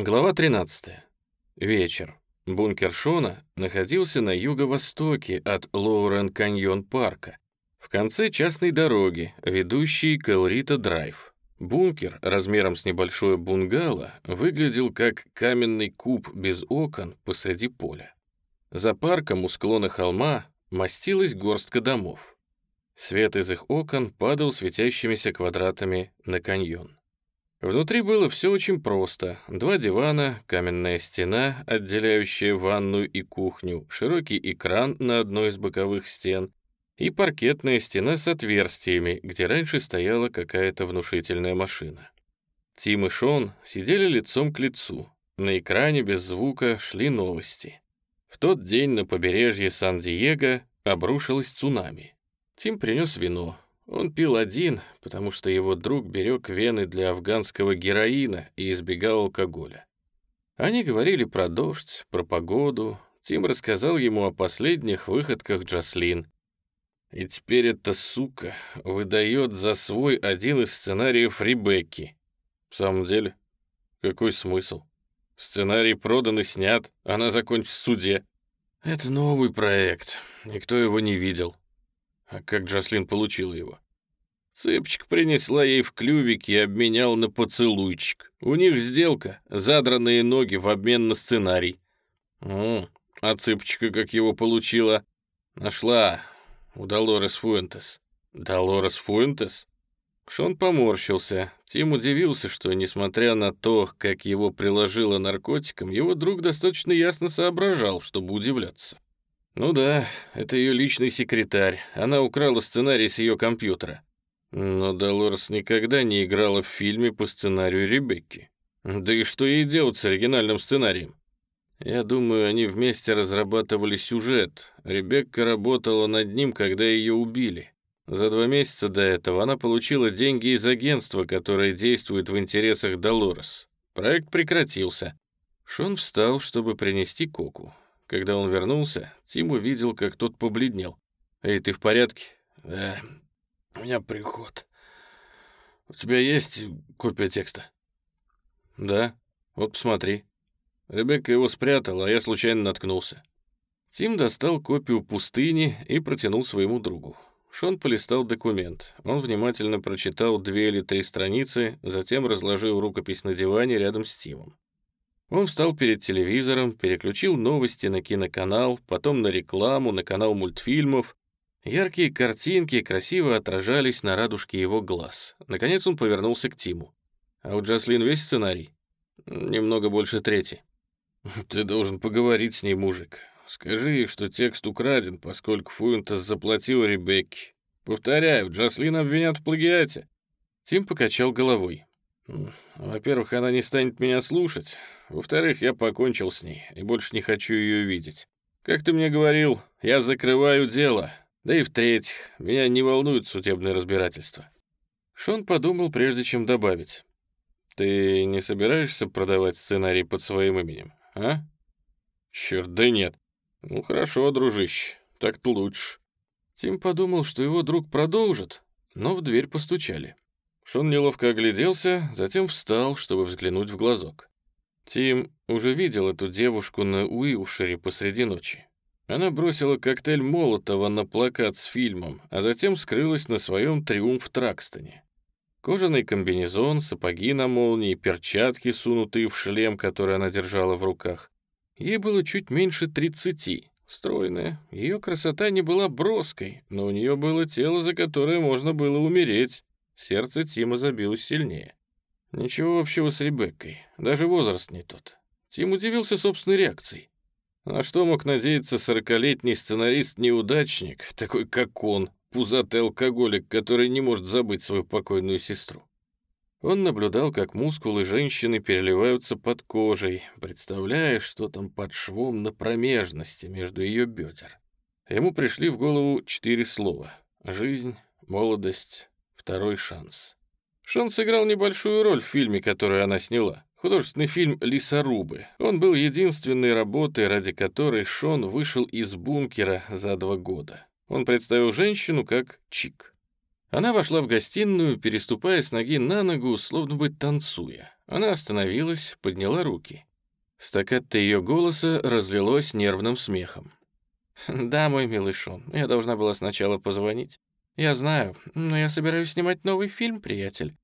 Глава 13. Вечер. Бункер Шона находился на юго-востоке от Лоурен-Каньон-парка, в конце частной дороги, ведущей к Элрита-Драйв. Бункер размером с небольшое бунгало выглядел как каменный куб без окон посреди поля. За парком у склона холма мастилась горстка домов. Свет из их окон падал светящимися квадратами на каньон. Внутри было все очень просто. Два дивана, каменная стена, отделяющая ванную и кухню, широкий экран на одной из боковых стен и паркетная стена с отверстиями, где раньше стояла какая-то внушительная машина. Тим и Шон сидели лицом к лицу. На экране без звука шли новости. В тот день на побережье Сан-Диего обрушилось цунами. Тим принес вино, он пил один, потому что его друг берег вены для афганского героина и избегал алкоголя. Они говорили про дождь, про погоду. Тим рассказал ему о последних выходках Джаслин. И теперь эта сука выдает за свой один из сценариев Ребекки. В самом деле, какой смысл? Сценарий продан и снят, она закончится в суде. Это новый проект, никто его не видел. А как Джаслин получила его? Цыпочка принесла ей в клювик и обменял на поцелуйчик. У них сделка, задранные ноги в обмен на сценарий. О, а цыпочка как его получила? Нашла у Долорес Фуэнтес. Долорес Фуэнтес? Шон поморщился. Тим удивился, что, несмотря на то, как его приложило наркотиком, его друг достаточно ясно соображал, чтобы удивляться. Ну да, это ее личный секретарь. Она украла сценарий с ее компьютера. Но Долорес никогда не играла в фильме по сценарию Ребекки. Да и что ей делать с оригинальным сценарием? Я думаю, они вместе разрабатывали сюжет. Ребекка работала над ним, когда ее убили. За два месяца до этого она получила деньги из агентства, которое действует в интересах Долорес. Проект прекратился. Шон встал, чтобы принести коку. Когда он вернулся, Тим увидел, как тот побледнел. «Эй, ты в порядке?» «Да, у меня приход. У тебя есть копия текста?» «Да, вот посмотри». Ребекка его спрятала, а я случайно наткнулся. Тим достал копию пустыни и протянул своему другу. Шон полистал документ. Он внимательно прочитал две или три страницы, затем разложил рукопись на диване рядом с Тимом. Он встал перед телевизором, переключил новости на киноканал, потом на рекламу, на канал мультфильмов. Яркие картинки красиво отражались на радужке его глаз. Наконец он повернулся к Тиму. «А у Джаслин весь сценарий?» «Немного больше трети». «Ты должен поговорить с ней, мужик. Скажи ей, что текст украден, поскольку Фуэнтес заплатил Ребекке. Повторяю, Джаслин обвинят в плагиате». Тим покачал головой. Во-первых, она не станет меня слушать. Во-вторых, я покончил с ней и больше не хочу ее видеть. Как ты мне говорил, я закрываю дело. Да и в-третьих, меня не волнует судебное разбирательство. Шон подумал, прежде чем добавить. Ты не собираешься продавать сценарий под своим именем, а? Черт, да нет. Ну хорошо, дружище, так-то лучше. Тим подумал, что его друг продолжит, но в дверь постучали. Шон неловко огляделся, затем встал, чтобы взглянуть в глазок. Тим уже видел эту девушку на Уилшире посреди ночи. Она бросила коктейль Молотова на плакат с фильмом, а затем скрылась на своем «Триумф Тракстоне». Кожаный комбинезон, сапоги на молнии, перчатки, сунутые в шлем, который она держала в руках. Ей было чуть меньше тридцати. Стройная, ее красота не была броской, но у нее было тело, за которое можно было умереть. Сердце Тима забилось сильнее. Ничего общего с Ребеккой, даже возраст не тот. Тим удивился собственной реакцией. На что мог надеяться сорокалетний сценарист-неудачник, такой как он, пузатый алкоголик, который не может забыть свою покойную сестру? Он наблюдал, как мускулы женщины переливаются под кожей, представляя, что там под швом на промежности между ее бедер. Ему пришли в голову четыре слова — жизнь, молодость, второй шанс. Шон сыграл небольшую роль в фильме, который она сняла. Художественный фильм «Лесорубы». Он был единственной работой, ради которой Шон вышел из бункера за два года. Он представил женщину как Чик. Она вошла в гостиную, переступая с ноги на ногу, словно бы танцуя. Она остановилась, подняла руки. Стаккатто ее голоса разлилось нервным смехом. «Да, мой милый Шон, я должна была сначала позвонить. Я знаю, но я собираюсь снимать новый фильм, приятель.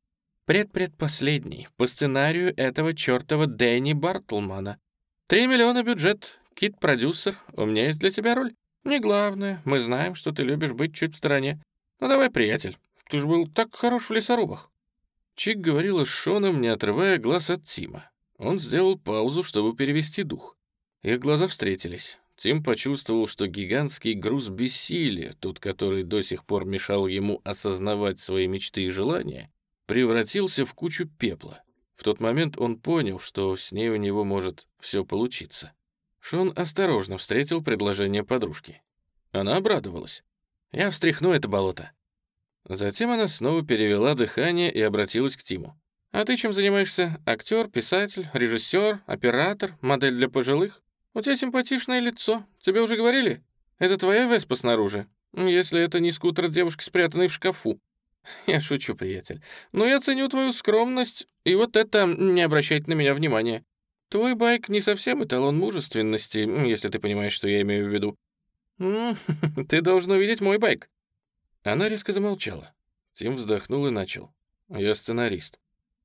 Предпредпоследний, по сценарию этого чертова Дэнни Бартлмана. Три миллиона бюджет, кит-продюсер, у меня есть для тебя роль. Не главное, мы знаем, что ты любишь быть чуть в стороне. Ну давай, приятель, ты же был так хорош в лесорубах». Чик говорила с Шоном, не отрывая глаз от Тима. Он сделал паузу, чтобы перевести дух. Их глаза встретились. Тим почувствовал, что гигантский груз бессилия, тот, который до сих пор мешал ему осознавать свои мечты и желания, превратился в кучу пепла. В тот момент он понял, что с ней у него может все получиться. Шон осторожно встретил предложение подружки. Она обрадовалась. «Я встряхну это болото». Затем она снова перевела дыхание и обратилась к Тиму. «А ты чем занимаешься? Актер, писатель, режиссер, оператор, модель для пожилых? У тебя симпатичное лицо. Тебе уже говорили? Это твоя Веспа снаружи? Если это не скутер девушки, спрятанной в шкафу». «Я шучу, приятель. Но я ценю твою скромность, и вот это не обращайте на меня внимания. Твой байк не совсем эталон мужественности, если ты понимаешь, что я имею в виду. ты должен увидеть мой байк». Она резко замолчала. Тим вздохнул и начал. «Я сценарист.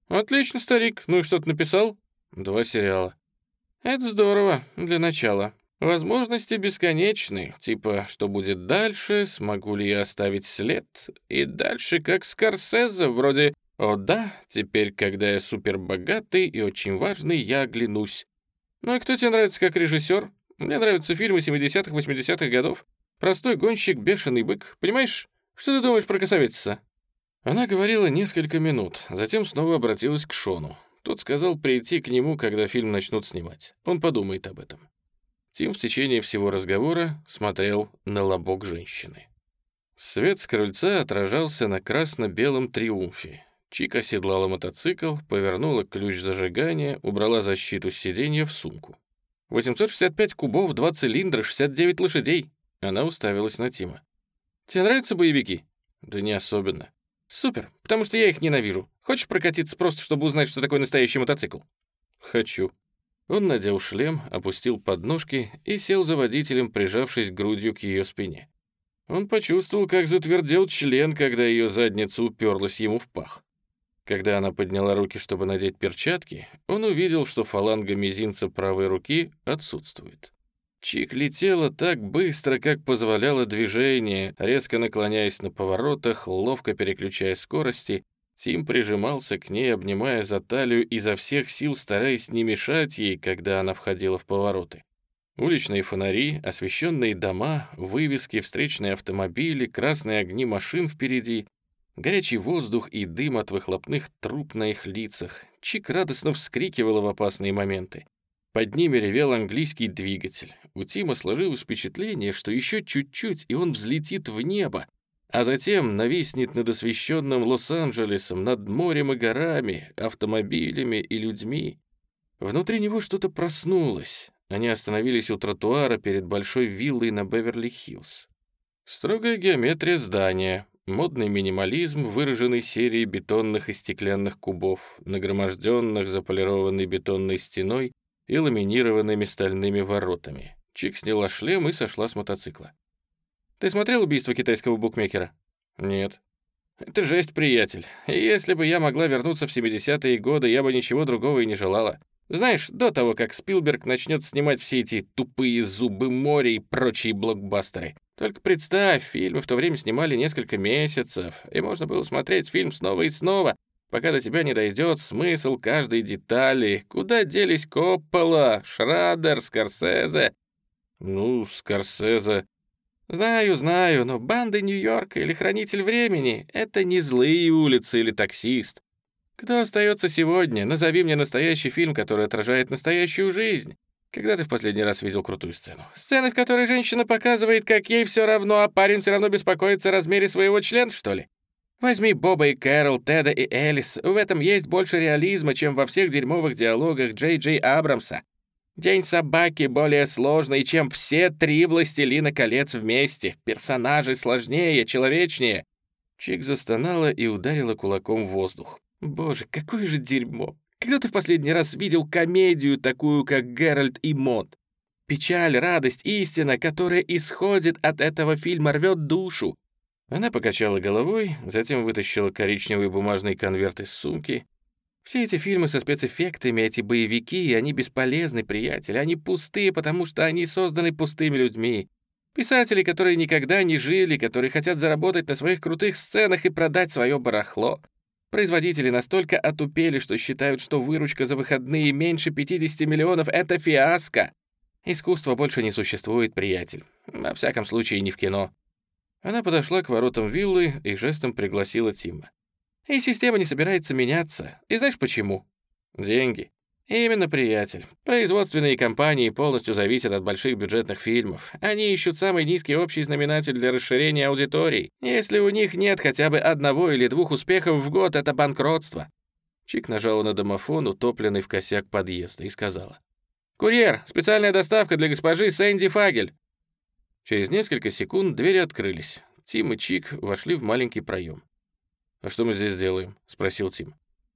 «Отлично, старик. Ну и что ты написал?» «Два сериала». «Это здорово, для начала. Возможности бесконечны, типа, что будет дальше, смогу ли я оставить след, и дальше как Скорсезе, вроде «О да, теперь, когда я супербогатый и очень важный, я оглянусь». Ну и кто тебе нравится как режиссер? Мне нравятся фильмы 70-х, 80-х годов. Простой гонщик, бешеный бык. Понимаешь, что ты думаешь про Косовица? Она говорила несколько минут, затем снова обратилась к Шону. Тот сказал прийти к нему, когда фильм начнут снимать. Он подумает об этом. Тим в течение всего разговора смотрел на лобок женщины. Свет с крыльца отражался на красно-белом триумфе. Чик оседлала мотоцикл, повернула ключ зажигания, убрала защиту сиденья в сумку. 865 кубов, 2 цилиндра, 69 лошадей. Она уставилась на Тима. «Тебе нравятся боевики?» «Да не особенно. «Супер, потому что я их ненавижу. Хочешь прокатиться просто, чтобы узнать, что такое настоящий мотоцикл?» «Хочу». Он надел шлем, опустил подножки и сел за водителем, прижавшись грудью к ее спине. Он почувствовал, как затвердел член, когда ее задница уперлась ему в пах. Когда она подняла руки, чтобы надеть перчатки, он увидел, что фаланга мизинца правой руки отсутствует. Чик летела так быстро, как позволяло движение, резко наклоняясь на поворотах, ловко переключая скорости. Тим прижимался к ней, обнимая за талию, изо всех сил стараясь не мешать ей, когда она входила в повороты. Уличные фонари, освещенные дома, вывески, встречные автомобили, красные огни машин впереди, горячий воздух и дым от выхлопных труб на их лицах. Чик радостно вскрикивала в опасные моменты. Под ними ревел английский двигатель. У Тима сложилось впечатление, что еще чуть-чуть, и он взлетит в небо, а затем нависнет над освещенным Лос-Анджелесом, над морем и горами, автомобилями и людьми. Внутри него что-то проснулось. Они остановились у тротуара перед большой виллой на Беверли-Хиллз. Строгая геометрия здания, модный минимализм, выраженный серией бетонных и стеклянных кубов, нагроможденных заполированной бетонной стеной и ламинированными стальными воротами. Чик сняла шлем и сошла с мотоцикла. «Ты смотрел убийство китайского букмекера?» «Нет». «Это жесть, приятель. Если бы я могла вернуться в 70-е годы, я бы ничего другого и не желала. Знаешь, до того, как Спилберг начнет снимать все эти тупые зубы моря и прочие блокбастеры. Только представь, фильмы в то время снимали несколько месяцев, и можно было смотреть фильм снова и снова, пока до тебя не дойдет смысл каждой детали. Куда делись Коппола, Шрадер, Скорсезе? Ну, Скорсезе. Знаю, знаю, но банды Нью-Йорка или Хранитель Времени — это не злые улицы или таксист. Кто остается сегодня? Назови мне настоящий фильм, который отражает настоящую жизнь. Когда ты в последний раз видел крутую сцену? Сцены, в которой женщина показывает, как ей все равно, а парень все равно беспокоится о размере своего члена, что ли? Возьми Боба и Кэрол, Теда и Элис. В этом есть больше реализма, чем во всех дерьмовых диалогах Джей Джей Абрамса. День собаки более сложный, чем все три «Властелина колец» вместе. Персонажи сложнее, человечнее. Чик застонала и ударила кулаком в воздух. Боже, какое же дерьмо. Когда ты в последний раз видел комедию такую, как Геральт и Мод? Печаль, радость, истина, которая исходит от этого фильма, рвет душу. Она покачала головой, затем вытащила коричневый бумажный конверт из сумки. Все эти фильмы со спецэффектами, эти боевики, они бесполезны, приятель. Они пустые, потому что они созданы пустыми людьми. Писатели, которые никогда не жили, которые хотят заработать на своих крутых сценах и продать свое барахло. Производители настолько отупели, что считают, что выручка за выходные меньше 50 миллионов — это фиаско. Искусство больше не существует, приятель. Во всяком случае, не в кино. Она подошла к воротам виллы и жестом пригласила Тима. И система не собирается меняться. И знаешь почему? Деньги. Именно, приятель. Производственные компании полностью зависят от больших бюджетных фильмов. Они ищут самый низкий общий знаменатель для расширения аудиторий. Если у них нет хотя бы одного или двух успехов в год, это банкротство. Чик нажала на домофон, утопленный в косяк подъезда, и сказала. «Курьер, специальная доставка для госпожи Сэнди Фагель». Через несколько секунд двери открылись. Тим и Чик вошли в маленький проем. «А что мы здесь делаем?» — спросил Тим.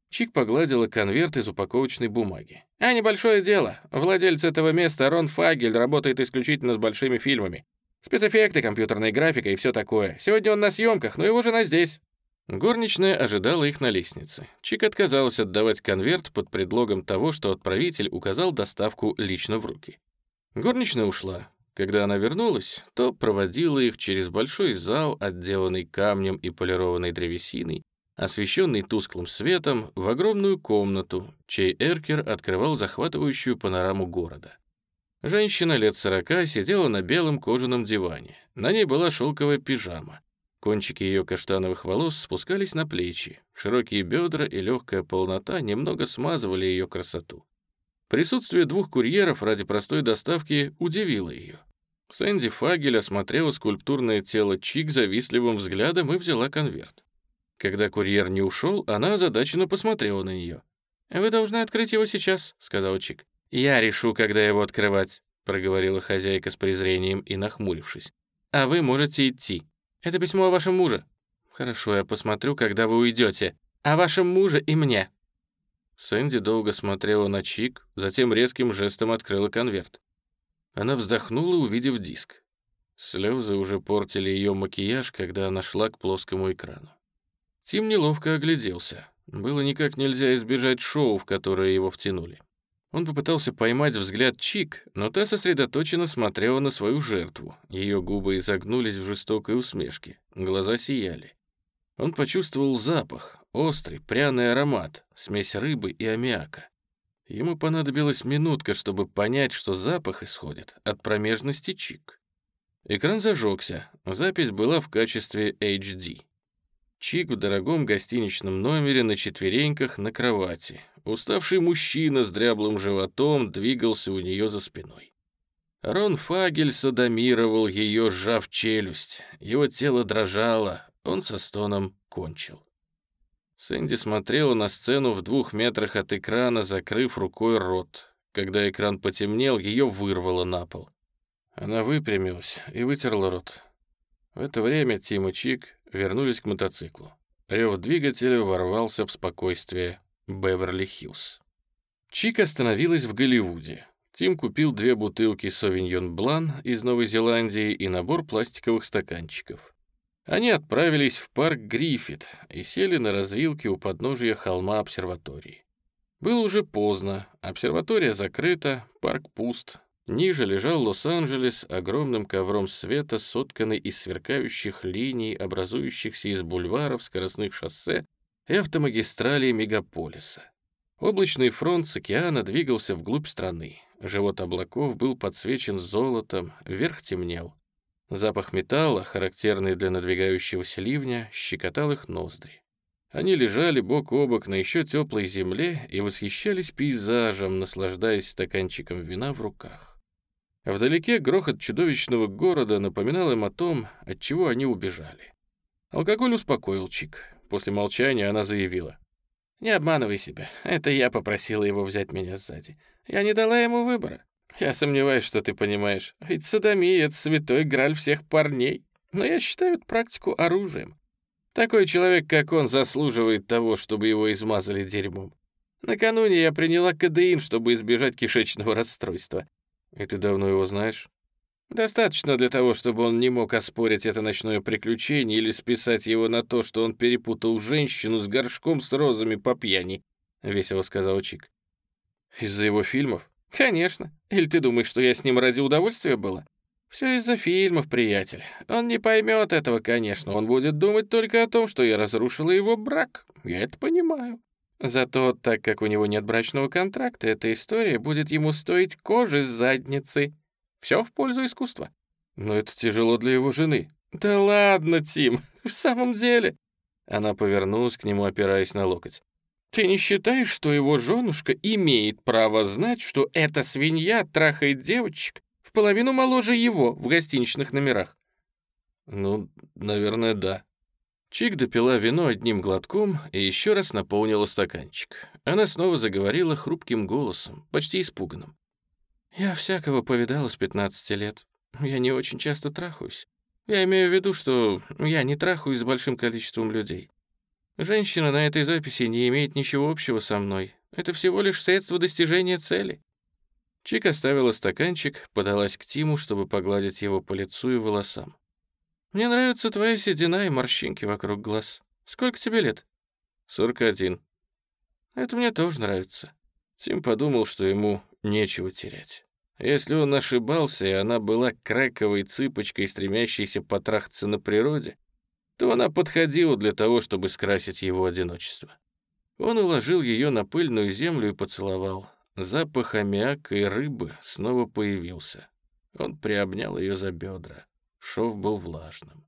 Чик погладила конверт из упаковочной бумаги. «А небольшое дело. Владелец этого места, Рон Фагель, работает исключительно с большими фильмами. Спецэффекты, компьютерная графика и все такое. Сегодня он на съемках, но его жена здесь». Горничная ожидала их на лестнице. Чик отказалась отдавать конверт под предлогом того, что отправитель указал доставку лично в руки. Горничная ушла. Когда она вернулась, то проводила их через большой зал, отделанный камнем и полированной древесиной, освещенный тусклым светом, в огромную комнату, чей эркер открывал захватывающую панораму города. Женщина лет сорока сидела на белом кожаном диване. На ней была шелковая пижама. Кончики ее каштановых волос спускались на плечи. Широкие бедра и легкая полнота немного смазывали ее красоту. Присутствие двух курьеров ради простой доставки удивило ее. Сэнди Фагель осмотрела скульптурное тело Чик завистливым взглядом и взяла конверт. Когда курьер не ушел, она озадаченно посмотрела на нее. «Вы должны открыть его сейчас», — сказал Чик. «Я решу, когда его открывать», — проговорила хозяйка с презрением и нахмурившись. «А вы можете идти. Это письмо о вашем муже». «Хорошо, я посмотрю, когда вы уйдете. О вашем муже и мне». Сэнди долго смотрела на Чик, затем резким жестом открыла конверт. Она вздохнула, увидев диск. Слезы уже портили ее макияж, когда она шла к плоскому экрану. Тим неловко огляделся. Было никак нельзя избежать шоу, в которое его втянули. Он попытался поймать взгляд Чик, но та сосредоточенно смотрела на свою жертву. Ее губы изогнулись в жестокой усмешке, глаза сияли. Он почувствовал запах, острый, пряный аромат, смесь рыбы и аммиака. Ему понадобилась минутка, чтобы понять, что запах исходит от промежности Чик. Экран зажегся, запись была в качестве HD. Чик в дорогом гостиничном номере на четвереньках на кровати. Уставший мужчина с дряблым животом двигался у нее за спиной. Рон Фагель садомировал ее, сжав челюсть. Его тело дрожало, он со стоном кончил. Сэнди смотрела на сцену в двух метрах от экрана, закрыв рукой рот. Когда экран потемнел, ее вырвало на пол. Она выпрямилась и вытерла рот. В это время Тим и Чик вернулись к мотоциклу. Рев двигателя ворвался в спокойствие Беверли-Хиллз. Чик остановилась в Голливуде. Тим купил две бутылки «Совиньон Блан» из Новой Зеландии и набор пластиковых стаканчиков. Они отправились в парк Гриффит и сели на развилке у подножия холма обсерватории. Было уже поздно, обсерватория закрыта, парк пуст. Ниже лежал Лос-Анджелес огромным ковром света, сотканный из сверкающих линий, образующихся из бульваров, скоростных шоссе и автомагистралей мегаполиса. Облачный фронт с океана двигался вглубь страны. Живот облаков был подсвечен золотом, верх темнел. Запах металла, характерный для надвигающегося ливня, щекотал их ноздри. Они лежали бок о бок на еще теплой земле и восхищались пейзажем, наслаждаясь стаканчиком вина в руках. Вдалеке грохот чудовищного города напоминал им о том, от чего они убежали. Алкоголь успокоил Чик. После молчания она заявила. «Не обманывай себя. Это я попросила его взять меня сзади. Я не дала ему выбора. Я сомневаюсь, что ты понимаешь. Ведь садомия — это святой граль всех парней. Но я считаю эту практику оружием. Такой человек, как он, заслуживает того, чтобы его измазали дерьмом. Накануне я приняла кадеин, чтобы избежать кишечного расстройства. И ты давно его знаешь? Достаточно для того, чтобы он не мог оспорить это ночное приключение или списать его на то, что он перепутал женщину с горшком с розами по пьяни», — весело сказал Чик. «Из-за его фильмов?» «Конечно. Или ты думаешь, что я с ним ради удовольствия была?» «Все из-за фильмов, приятель. Он не поймет этого, конечно. Он будет думать только о том, что я разрушила его брак. Я это понимаю. Зато, так как у него нет брачного контракта, эта история будет ему стоить кожи с задницы. Все в пользу искусства». «Но это тяжело для его жены». «Да ладно, Тим, в самом деле...» Она повернулась к нему, опираясь на локоть. «Ты не считаешь, что его женушка имеет право знать, что эта свинья трахает девочек в половину моложе его в гостиничных номерах?» «Ну, наверное, да». Чик допила вино одним глотком и еще раз наполнила стаканчик. Она снова заговорила хрупким голосом, почти испуганным. «Я всякого повидала с 15 лет. Я не очень часто трахаюсь. Я имею в виду, что я не трахаюсь с большим количеством людей. Женщина на этой записи не имеет ничего общего со мной. Это всего лишь средство достижения цели». Чик оставила стаканчик, подалась к Тиму, чтобы погладить его по лицу и волосам. «Мне нравится твоя седина и морщинки вокруг глаз. Сколько тебе лет?» «Сорок один». «Это мне тоже нравится». Тим подумал, что ему нечего терять. Если он ошибался, и она была крэковой цыпочкой, стремящейся потрахаться на природе, то она подходила для того, чтобы скрасить его одиночество. Он уложил ее на пыльную землю и поцеловал. Запах аммиака и рыбы снова появился. Он приобнял ее за бедра. Шов был влажным.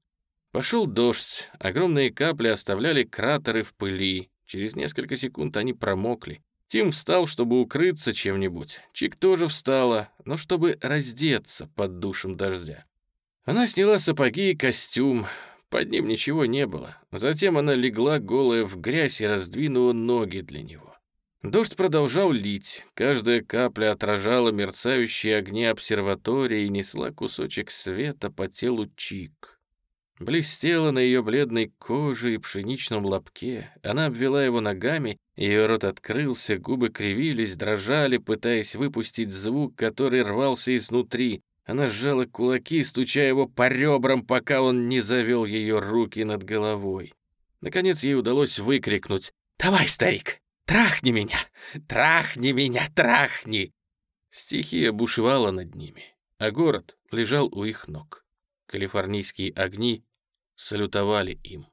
Пошел дождь, огромные капли оставляли кратеры в пыли. Через несколько секунд они промокли. Тим встал, чтобы укрыться чем-нибудь. Чик тоже встала, но чтобы раздеться под душем дождя. Она сняла сапоги и костюм, под ним ничего не было. Затем она легла голая в грязь и раздвинула ноги для него. Дождь продолжал лить, каждая капля отражала мерцающие огни обсерватории и несла кусочек света по телу Чик. Блестела на ее бледной коже и пшеничном лобке, она обвела его ногами, ее рот открылся, губы кривились, дрожали, пытаясь выпустить звук, который рвался изнутри, она сжала кулаки, стуча его по ребрам, пока он не завел ее руки над головой. Наконец ей удалось выкрикнуть «Давай, старик, трахни меня! Трахни меня, трахни!» Стихия бушевала над ними, а город лежал у их ног. Калифорнийские огни салютовали им.